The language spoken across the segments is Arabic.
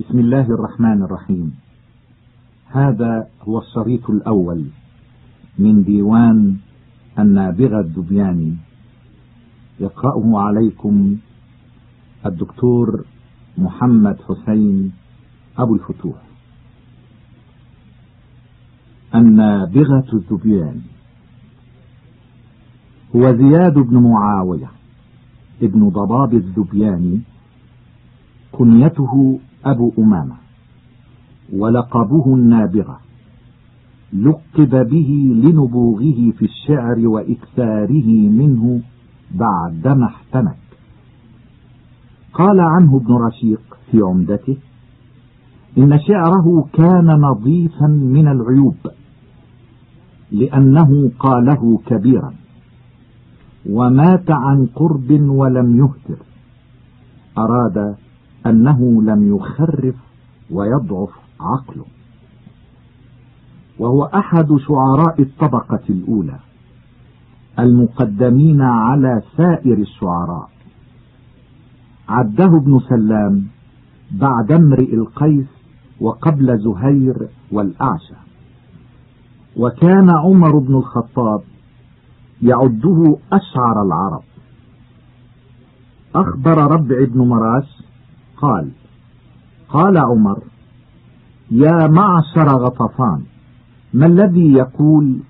بسم الله الرحمن الرحيم. هذا هو الشريط الأول من ديوان النابغة الدبياني. يقرأه عليكم الدكتور محمد حسين أبو الفتوح. النابغة الذبياني هو زياد بن معاوية ابن ضباب الذبياني كنيته أبو أمامة. ولقبه النابغة. لقب به لنبوغه في الشعر وإكثاره منه بعدما احتمك قال عنه ابن رشيق في عمدته إن شعره كان نظيفا من العيوب لأنه قاله كبيرا ومات عن قرب ولم يهتر أراد أنه لم يخرف ويضعف عقله. وهو أحد شعراء الطبقة الأولى المقدمين على سائر الشعراء. عده ابن سلام بعد امرئ القيس وقبل زهير والأعشى. وكان عمر بن الخطاب يعده أشعر العرب. أخبر ربع بن مراش قال قال عمر يا معشر غطفان ما الذي يقول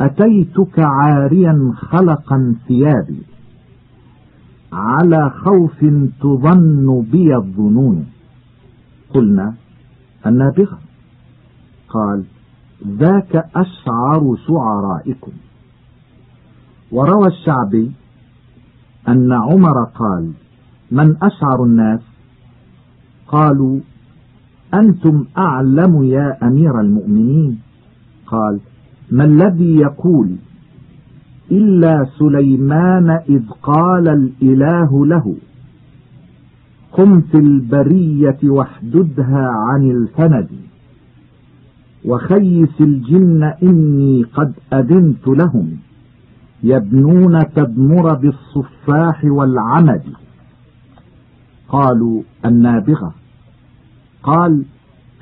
أتيتك عاريا خلقا ثيابي على خوف تظن بي الظنون. قلنا النابغة. قال ذاك أشعر شعرائكم. وروى الشعبي أن عمر قال من أشعر الناس؟ قالوا أنتم أعلم يا أمير المؤمنين. قال ما الذي يقول؟ إلا سليمان إذ قال الإله له قم في البرية واحددها عن الفند وخيس الجن إني قد أذنت لهم يبنون تدمر بالصفاح والعمد. قالوا النابغة. قال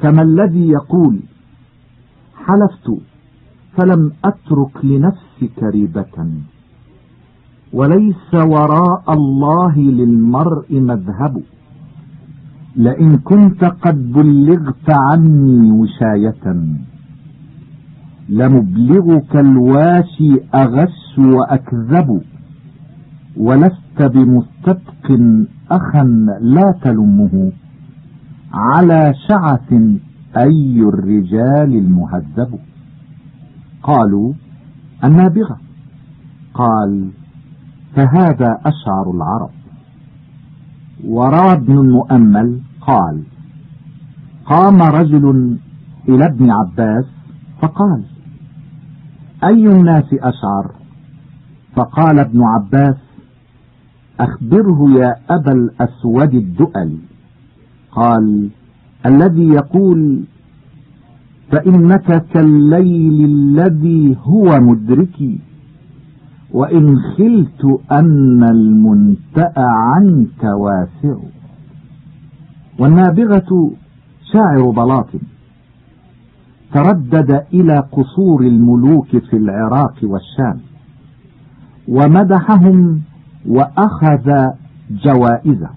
كما الذي يقول؟ حلفت فلم أترك لنفسك ريبة. وليس وراء الله للمرء مذهب. لئن كنت قد بلغت عني وشاية. لمبلغك الواشي أغش وأكذب. ولست بمستبق أخا لا تلمه على شعث أي الرجال المهذب. قالوا النابغة. قال فهذا أشعر العرب. وروى ابن المؤمل قال قام رجل إلى ابن عباس فقال أي الناس أشعر؟ فقال ابن عباس أخبره يا أبا الأسود الدؤل. قال الذي يقول فإنك كالليل الذي هو مدركي وإن خلت أن المنتأ عنك واسع. والنابغة شاعر بلاط. تردد إلى قصور الملوك في العراق والشام ومدحهم وأخذ جوائزه.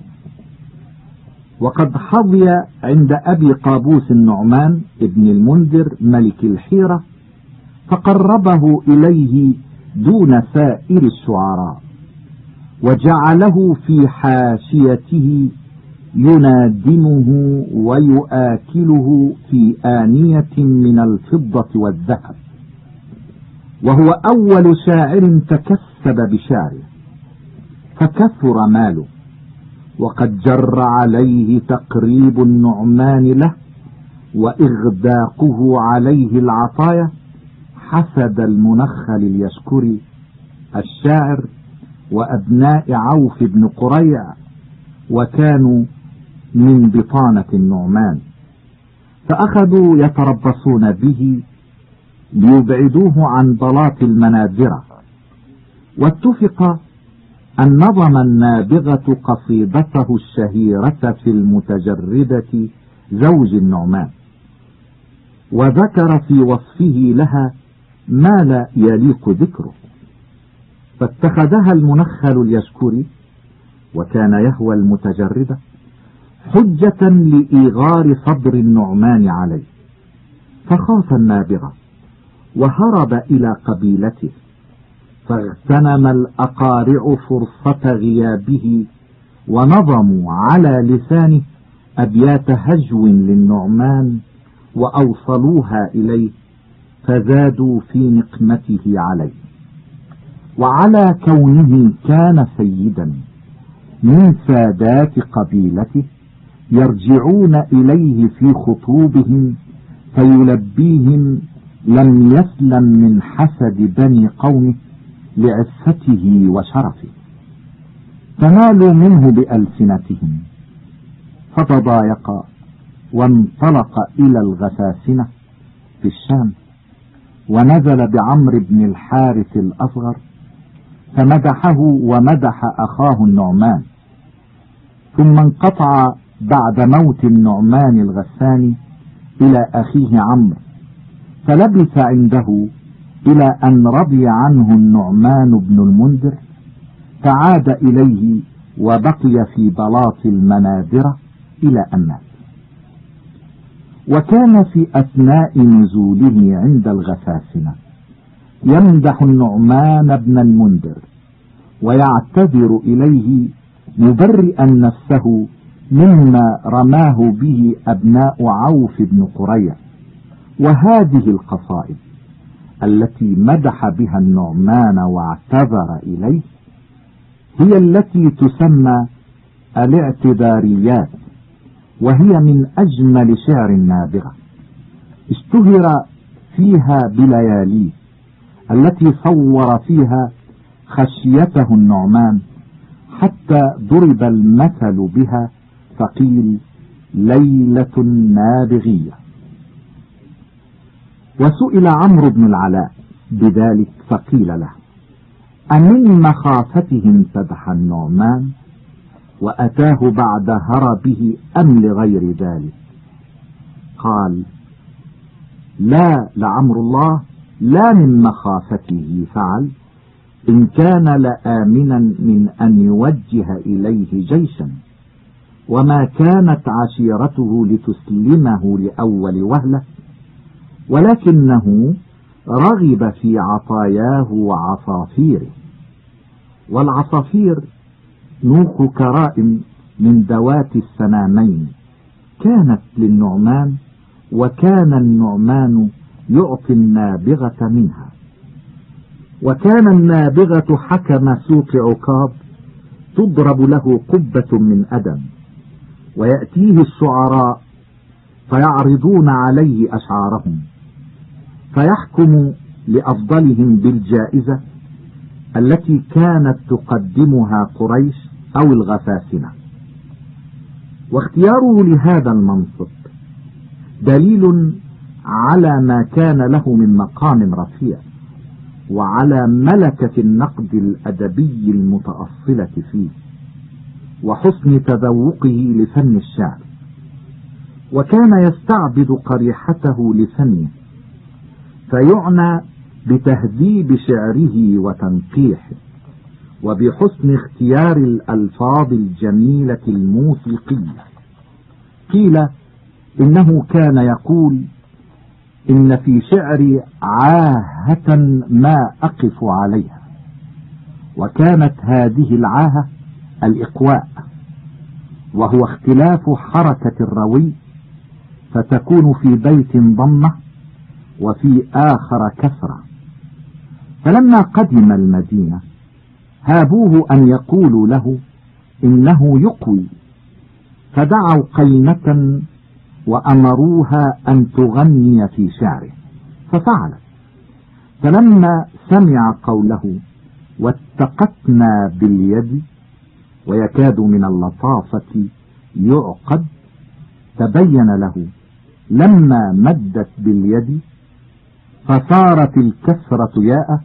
وقد حظي عند أبي قابوس النعمان ابن المنذر ملك الحيرة فقربه إليه دون سائر الشعراء وجعله في حاشيته ينادمه ويؤكله في آنية من الفضة والذهب. وهو أول شاعر تكسب بشعره. فكثر ماله. وقد جر عليه تقريب النعمان له وإغداقه عليه العطايا حسد المنخل اليشكري الشاعر وأبناء عوف بن قريع وكانوا من بطانة النعمان. فأخذوا يتربصون به ليبعدوه عن بلاط المنازرة. واتفق أن نظم النابغة قصيدته الشهيرة في المتجردة زوج النعمان. وذكر في وصفه لها ما لا يليق ذكره. فاتخذها المنخل اليشكري وكان يهوى المتجردة حجة لإيغار صدر النعمان عليه. فخاف النابغة وهرب إلى قبيلته. فاغتنم الأقارع فرصة غيابه ونظموا على لسانه أبيات هجو للنعمان وأوصلوها إليه فزادوا في نقمته عليه. وعلى كونه كان سيدا من سادات قبيلته يرجعون إليه في خطوبهم فيلبيهم لم يسلم من حسد بني قومه لعفته وشرفه. فنالوا منه بألسنتهم. فتضايقا وانطلق إلى الغساسنة في الشام. ونزل بعمر بن الحارث الأصغر. فمدحه ومدح أخاه النعمان. ثم انقطع بعد موت النعمان الغساني إلى أخيه عمرو. فلبث عنده إلى أن رضي عنه النعمان بن المنذر فعاد إليه وبقي في بلاط المناذرة إلى أن مات. وكان في أثناء نزوله عند الغساسنة يمدح النعمان بن المنذر ويعتذر إليه مبرئا نفسه مما رماه به أبناء عوف بن قرية وهذه القصائد. التي مدح بها النعمان واعتذر إليه هي التي تسمى الاعتذاريات وهي من أجمل شعر النابغة. اشتهر فيها بلياليه التي صور فيها خشيته النعمان حتى ضرب المثل بها فقيل ليلة نابغية وسئل عمرو بن العلاء بذلك فقيل له أمن مخافته امتدح النعمان وأتاه بعد هربه أم لغير ذلك؟ قال لا لعمر الله لا من مخافته فعل إن كان لآمنا من أن يوجه إليه جيشا وما كانت عشيرته لتسلمه لأول وهلة ولكنه رغب في عطاياه وعصافيره. والعصافير نوخ كرائم من ذوات السنامين. كانت للنعمان وكان النعمان يعطي النابغة منها. وكان النابغة حكم سوق عكاظ تضرب له قبة من أدم. ويأتيه الشعراء فيعرضون عليه أشعارهم. فيحكم لأفضلهم بالجائزة التي كانت تقدمها قريش أو الغفاسنة واختياره لهذا المنصب دليل على ما كان له من مقام رفيع وعلى ملكة النقد الأدبي المتأصلة فيه وحسن تذوقه لفن الشعر. وكان يستعبد قريحته لفنه فيعنى بتهذيب شعره وتنقيحه وبحسن اختيار الألفاظ الجميلة الموسيقية. قيل إنه كان يقول إن في شعري عاهة ما أقف عليها وكانت هذه العاهة الإقواء وهو اختلاف حركة الروي فتكون في بيت ضمة وفي آخر كسرة. فلما قدم المدينة هابوه أن يقولوا له إنه يقوي. فدعوا قينة وأمروها أن تغني في شعره. ففعلت فلما سمع قوله واتقتنا باليد ويكاد من اللطافة يعقد تبين له لما مدت باليد فصارت الكسرة ياء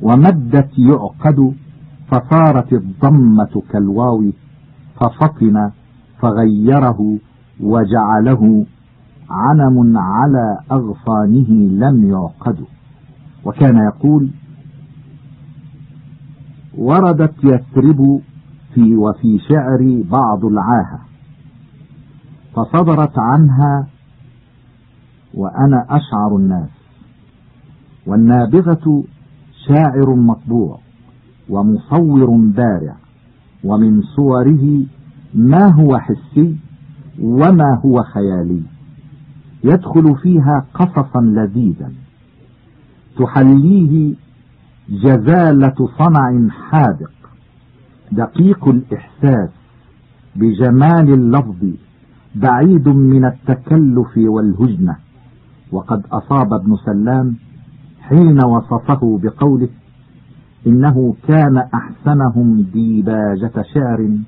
ومدت يعقد فصارت الضمة كالواو ففطن فغيره وجعله عنم على أغصانه لم يعقد. وكان يقول وردت يثرب في وفي شعري بعض العاهة فصدرت عنها وأنا أشعر الناس. والنابغة شاعر مطبوع ومصور بارع ومن صوره ما هو حسي وما هو خيالي. يدخل فيها قصصا لذيذا. تحليه جزالة صنع حاذق دقيق الإحساس بجمال اللفظ بعيد من التكلف والهجنة. وقد أصاب ابن سلام حين وصفه بقوله إنه كان أحسنهم ديباجة شعر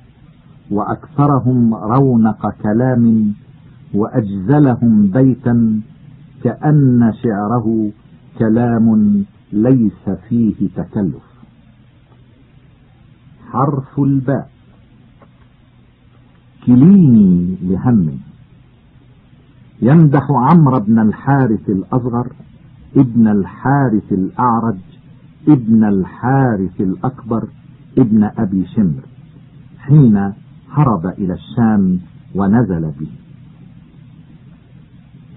وأكثرهم رونق كلام وأجزلهم بيتا كأن شعره كلام ليس فيه تكلف. حرف الباء. كليني لهم. يمدح عمرو بن الحارث الأصغر ابن الحارث الأعرج ابن الحارث الأكبر ابن أبي شمر حين هرب إلى الشام ونزل به.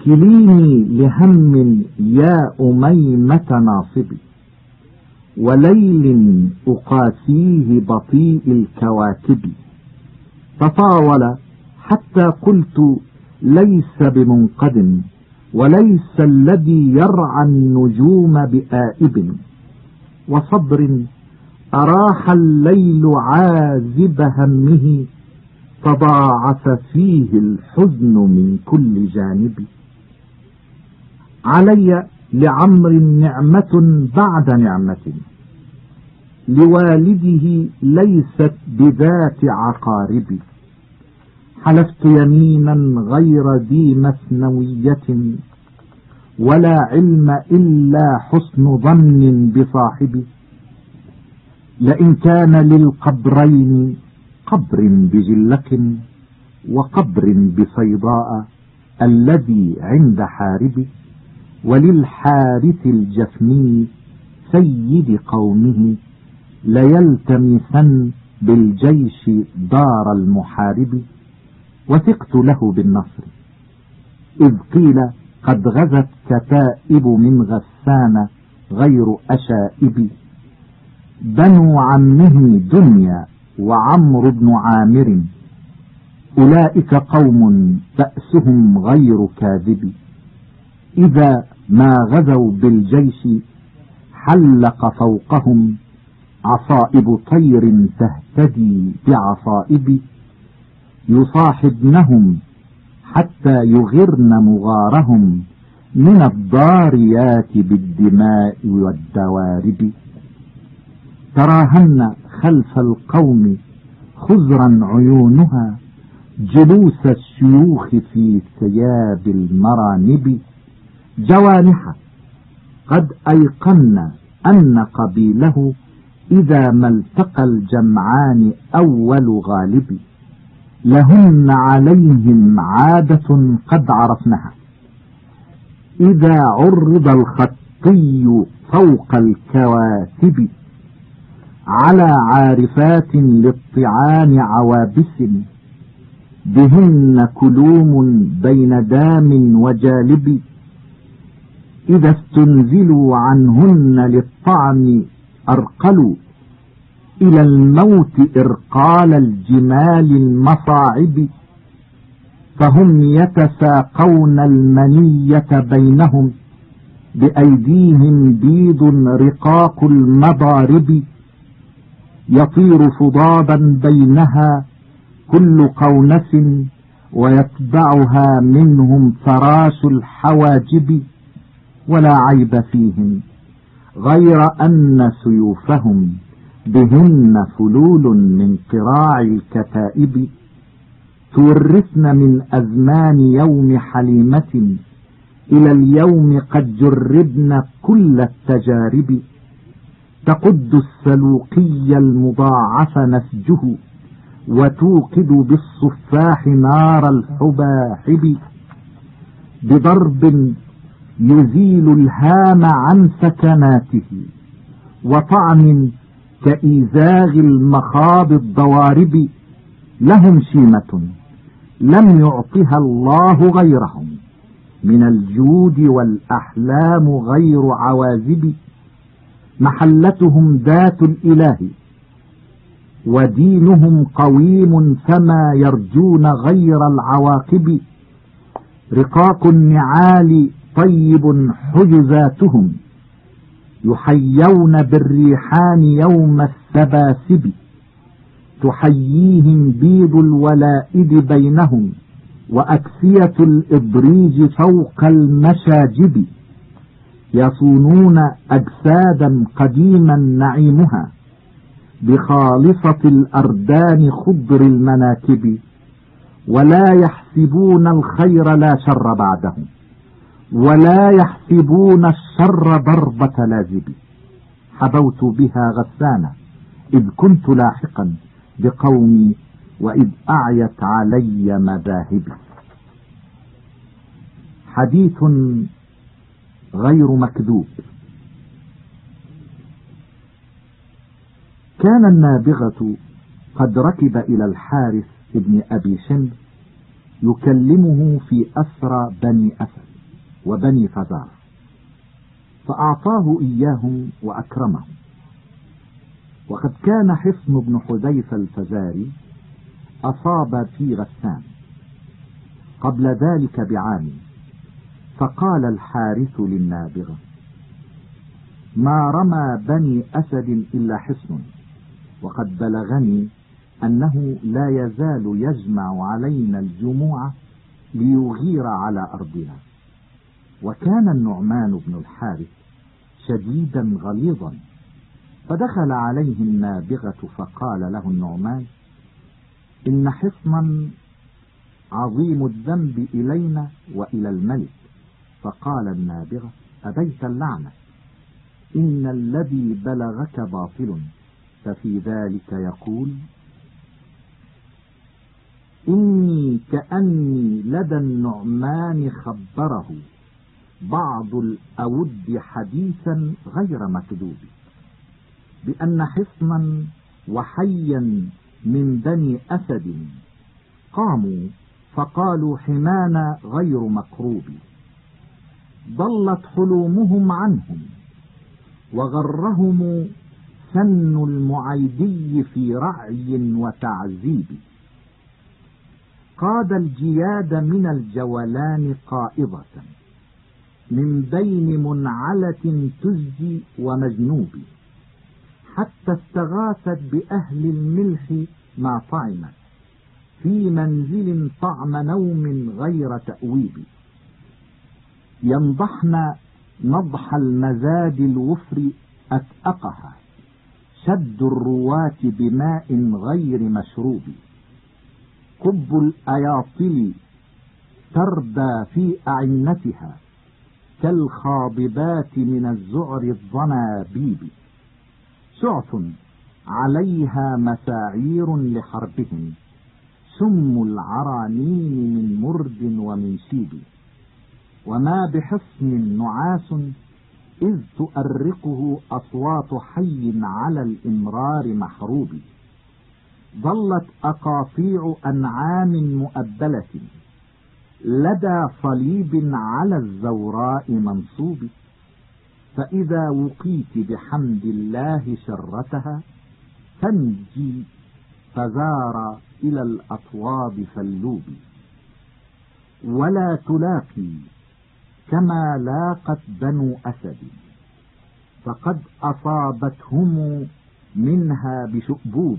كليني لهم يا أميمة ناصبي وليل أقاسيه بطيء الكواكب. تطاول حتى قلت ليس بمنقد وليس الذي يرعى النجوم بآئب. وصبر أراح الليل عازب همه تضاعف فيه الحزن من كل جانب. علي لعمر نعمة بعد نعمة. لوالده ليست بذات عقارب. حلفت يمينا غير ذي مثنوية ولا علم إلا حسن ظن بصاحبي. لئن كان للقبرين قبر بجلة وقبر بصيداء الذي عند حارب وللحارث الجفني سيد قومه ليلتمسن بالجيش دار المحارب. وثقت له بالنصر. إذ قيل قد غزت كتائب من غسان غير أشائب. بنو عمه دنيا وعمر بن عامر. أولئك قوم بأسهم غير كاذب. إذا ما غزوا بالجيش حلق فوقهم عصائب طير تهتدي بعصائب. يصاحبنهم حتى يغرن مغارهم من الضاريات بالدماء والدوارب. تراهن خلف القوم خزرا عيونها جلوس الشيوخ في ثياب المرانب. جوانح قد أيقن أن قبيله إذا ما التقى الجمعان أول غالب. لهن عليهم عادة قد عرفناها. إذا عرض الخطي فوق الكواتب على عارفات للطعان عوابس بهن كلوم بين دام وجالب. إذا استنزلوا عنهن للطعم أرقلوا. إلى الموت إرقال الجمال المصاعب فهم يتساقون المنية بينهم بأيديهم بيض رقاق المضارب يطير فضابا بينها كل قونس ويتبعها منهم فراش الحواجب ولا عيب فيهم غير أن سيوفهم. بهن فلول من قراع الكتائب تورثن من أزمان يوم حليمة إلى اليوم قد جربن كل التجارب تقد السلوقي المضاعف نسجه وتوقد بالصفاح نار الحباحب بضرب يزيل الهام عن سكناته وطعن كإيزاغ المخاض الضوارب لهم شيمة لم يعطها الله غيرهم من الجود والأحلام غير عوازب محلتهم ذات الإله ودينهم قويم فما يرجون غير العواقب. رقاق النعال طيب حجزاتهم يحيون بالريحان يوم السباسب. تحييهم بيض الولائد بينهم وأكسية الإبريج فوق المشاجب. يصونون أجسادا قديما نعيمها بخالصة الأردان خضر المناكب. ولا يحسبون الخير لا شر بعدهم. ولا يحسبون الشر ضربة لازب. حبوت بها غسانة إذ كنت لاحقا بقومي وإذ أعيت علي مذاهبي. حديث غير مكذوب. كان النابغة قد ركب إلى الحارث ابن أبي شمس يكلمه في أسرى بني أسد. وبني فزار فأعطاه إياهم وأكرمهم وقد كان حصن بن حذيفة الفزاري أصاب في غسان قبل ذلك بعام. فقال الحارث للنابغة ما رمى بني أسد إلا حصن. وقد بلغني أنه لا يزال يجمع علينا الجموع ليغير على أرضنا. وكان النعمان بن الحارث شديدا غليظا فدخل عليه النابغة فقال له النعمان إن حصنا عظيم الذنب إلينا وإلى الملك. فقال النابغة أبيت اللعنة إن الذي بلغك باطل ففي ذلك يقول إني كأني لدى النعمان خبره. بعض الأود حديثا غير مكذوب بأن حصنا وحيا من بني أسد قاموا فقالوا حمانا غير مكروب. ضلت حلومهم عنهم وغرهم سن المعيدي في رعي وتعذيب. قاد الجياد من الجولان قائضة. من بين منعلة تزجي ومجنوب حتى استغاثت بأهل الملح ما طعمت في منزل طعم نوم غير تأويب. ينضحن نضح المزاد الوفر أتأقها شد الرواة بماء غير مشروب. كب الأياطل تردى في أعنتها كالخاضبات من الزعر الضنابيب. شعث عليها مساعير لحربهم. سم العرانين من مرد ومن شيب وما بحصن نعاس إذ تؤرقه أصوات حي على الإمرار محروب. ظلت أقاطيع أنعام مؤبلة. لدى صليب على الزوراء منصوب. فإذا وقيت بحمد الله شرتها تنجي فزار إلى الأطواب فاللوب ولا تلاقي كما لاقت بنو أسد فقد أصابتهم منها بشؤبوب.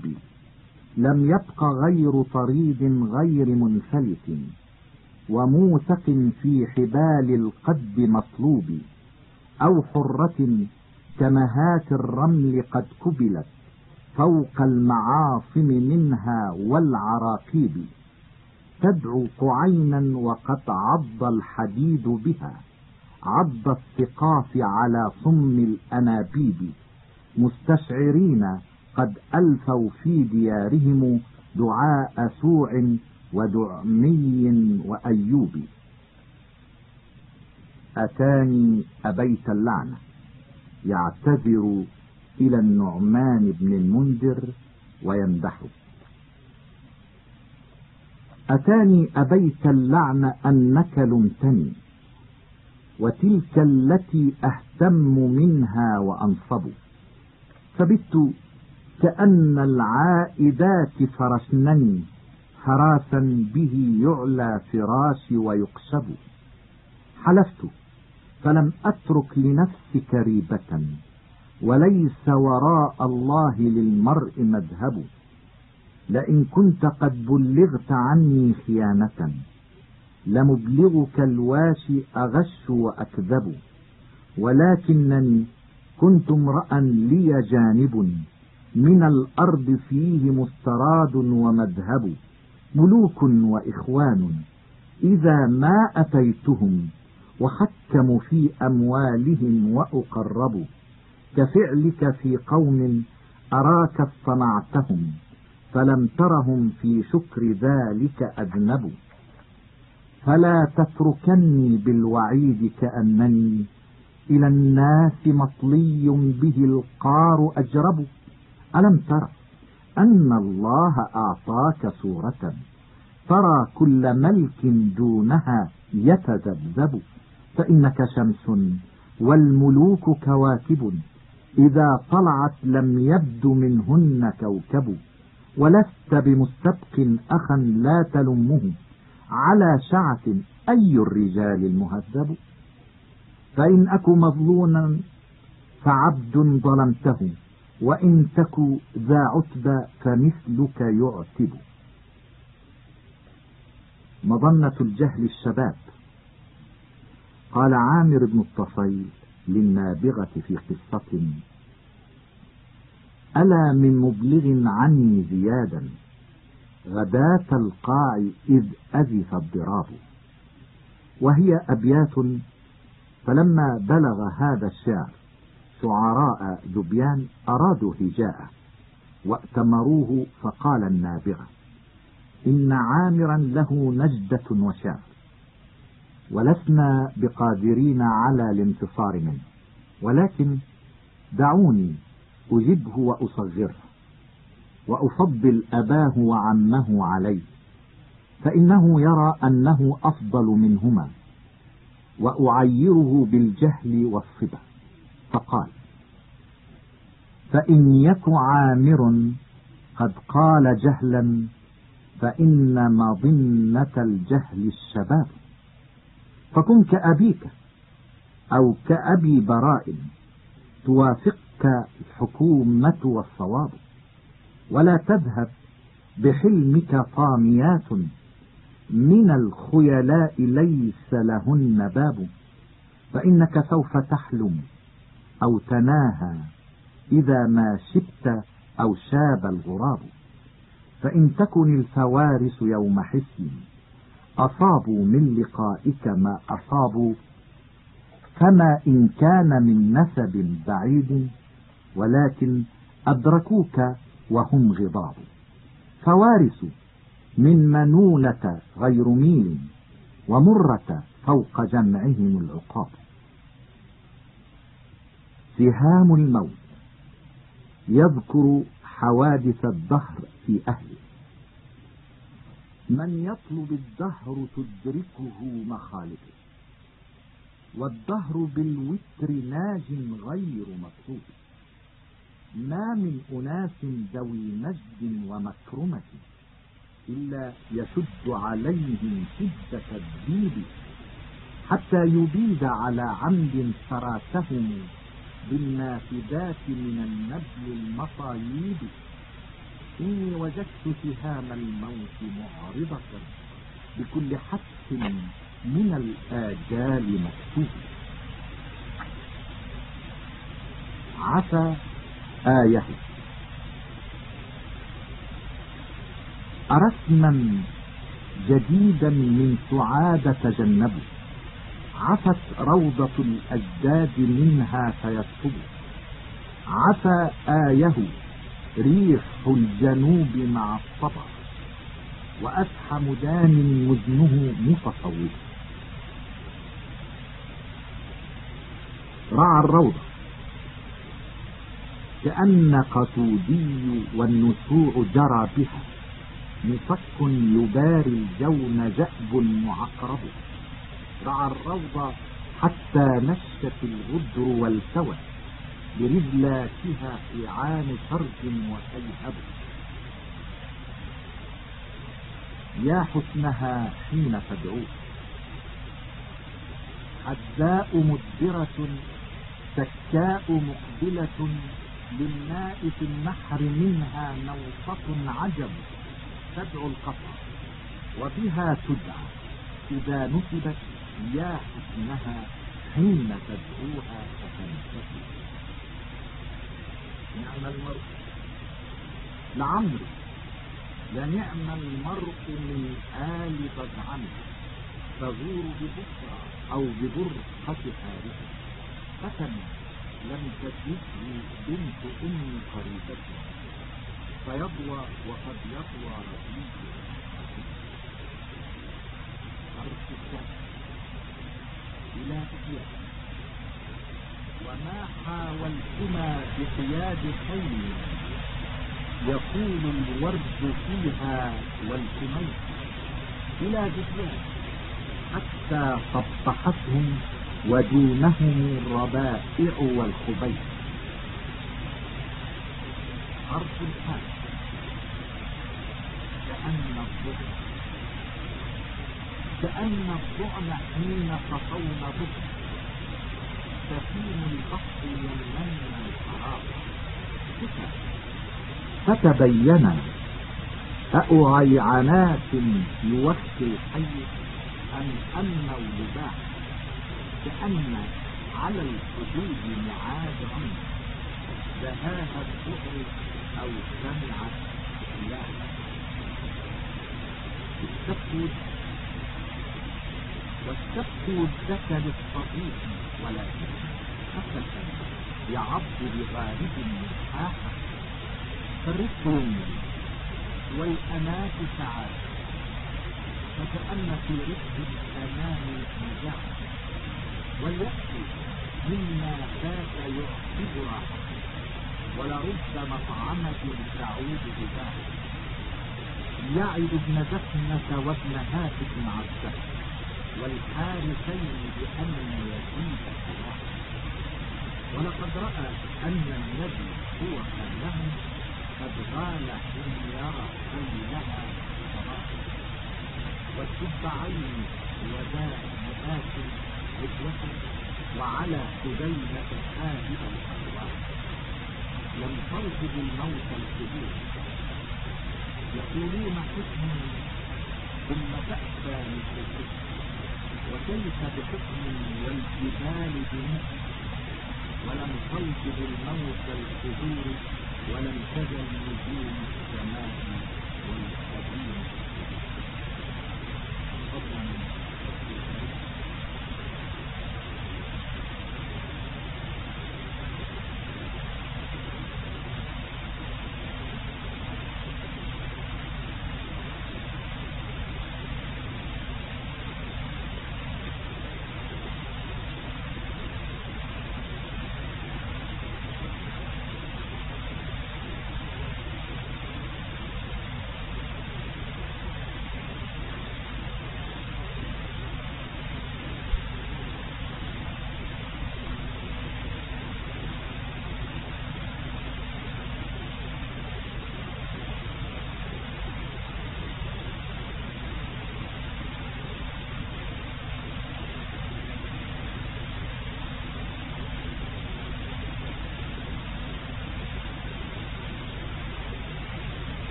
لم يبق غير طريد غير منفلت. وموثق في حبال القد مصلوب أو حرة كمهات الرمل قد كبلت فوق المعاصم منها والعراقيب. تدعو قعينا وقد عض الحديد بها عض الثقاف على صم الأنابيب. مستشعرين قد ألفوا في ديارهم دعاء سوع ودعمي وأيوب. أتاني أبيت اللعنة يعتذر إلى النعمان بن المنذر ويمدحه أتاني أبيت اللعن أنك لمتني. وتلك التي أهتم منها وأنصب. فبت كأن العائدات فرشنني. فراسا به يعلى فراشي ويقشب. حلفت فلم أترك لنفسك ريبة وليس وراء الله للمرء مذهب. لئن كنت قد بلغت عني خيانة لمبلغك الواشي أغش وأكذب. ولكنني كنت امرأ لي جانب من الأرض فيه مستراد ومذهب. ملوك وإخوان إذا ما أتيتهم وحكموا في أموالهم وأقربوا كفعلك في قوم أراك صنعتهم فلم ترهم في شكر ذلك أذنبوا فلا تتركني بالوعيد كأنني إلى الناس مطلي به القار أجرب. ألم تر أن الله أعطاك صورة. ترى كل ملك دونها يتذبذب. فإنك شمس والملوك كواكب. إذا طلعت لم يبد منهن كوكب. ولست بمستبق أخا لا تلمه. على شعث أي الرجال المهذب؟ فإن أك مظلونا فعبد ظلمته. وإن تك ذا عتب فمثلك يعتب. مظنة الجهل الشباب. قال عامر بن الطفيل للنابغة في قصة ألا من مبلغ عني زيادا غداة القاع إذ أزف الضراب. وهي أبيات فلما بلغ هذا الشعر شعراء ذبيان أرادوا هجاءه وأتمروه فقال النابغة إن عامرا له نجدة وشعر ولسنا بقادرين على الانتصار منه ولكن دعوني أجبه وأصغره وأفضل أباه وعمه عليه فإنه يرى أنه أفضل منهما وأعيره بالجهل والصبا فقال فإن يك عامر قد قال جهلا فإن مظنة الجهل الشباب. فكن كأبيك أو كأبي براء توافقك الحكومة والصواب. ولا تذهب بحلمك طاميات من الخيلاء ليس لهن باب. فإنك سوف تحلم. أو تناهى إذا ما شبت أو شاب الغراب. فإن تكن الفوارس يوم حسن أصابوا من لقائك ما أصابوا فما إن كان من نسب بعيد ولكن أدركوك وهم غضاب. فوارس من منولة غير ميل ومرة فوق جمعهم العقاب. سهام الموت يذكر حوادث الدهر في أهله. من يطلب الدهر تدركه مخالفه والدهر بالوتر ناج غير مطلوب ما من أناس ذوي مجد ومكرمة إلا يشد عليهم شدة الديب حتى يبيد على عمد فراتهم بالنافذات من النبل المطاييب إني وجدت سهام الموت معرضة. بكل حدث من الآجال مكتوب. عسى آية. أرسما جديدا من سعادة تجنبه عفت روضة الأجداد منها فيكتب. عفى آيه ريح الجنوب مع الصبا وأفحم دان وزنه متصوف رعى الروضة. كأن قتودي والنسوع جرى بها. مفك يباري الجون ذأب معقرب. رعى الروض حتى نشت الغدر والسوى برجلاتها إعان فرج وسيهب. يا حسنها حين تدعوه حداء مدبرة سكاء مقبلة للماء في النحر منها نوصة عجب تدعو القطر وبها تدعى إذا نسبت يا حسنها حين تدعوها فتنتهي. نعم المرء. لعمري لنعم المرء من آل بضعن تغور ببكرة أو ببرقة حارثة. فتن لم تجده بنت أم قريبته فيضوى وقد يطوى رفيق حرف الشمس إلى كثير وما حاولتما بقياد خيل يقول الورد فيها والكميت إلى ذكرها حتى صبحتهم ودونهم الربائع والخبيث. حرف الحال. كأن الضبع كأن الضعن حين تطون ضبع سفين البحر يمنن الحرام فتبين أعيعنات يوفي الحي أن اللباح كأن على الحدود معاد عنه. دهاها الظهر أو سمعت لا التفوت والتفوت ذكر الصديق ولكن حسنا يعض بغالب ملحاحا فالرفق والأنات سعادة فكأن في رفق الأمان نجاح. واليأس مما فات يعقب راحة ولرد مطعمة تعود بباح يعد ابن دفنة وابن هاتف السهل والحارسين بأن يزيد الصلاح ولقد رأى أن الذي هو كانهم قد غال حين يرى لها عين وذا مآت عدوة وعلى سبيلة هذه الأرواح. لم ترفض الموت الكبير. يقولون حكم ثم تأتى مثل الحكم وكيف بحكم والجبال بناء ولم تلفظ الموت الكبير ولم تزل نجوم السماء والقديم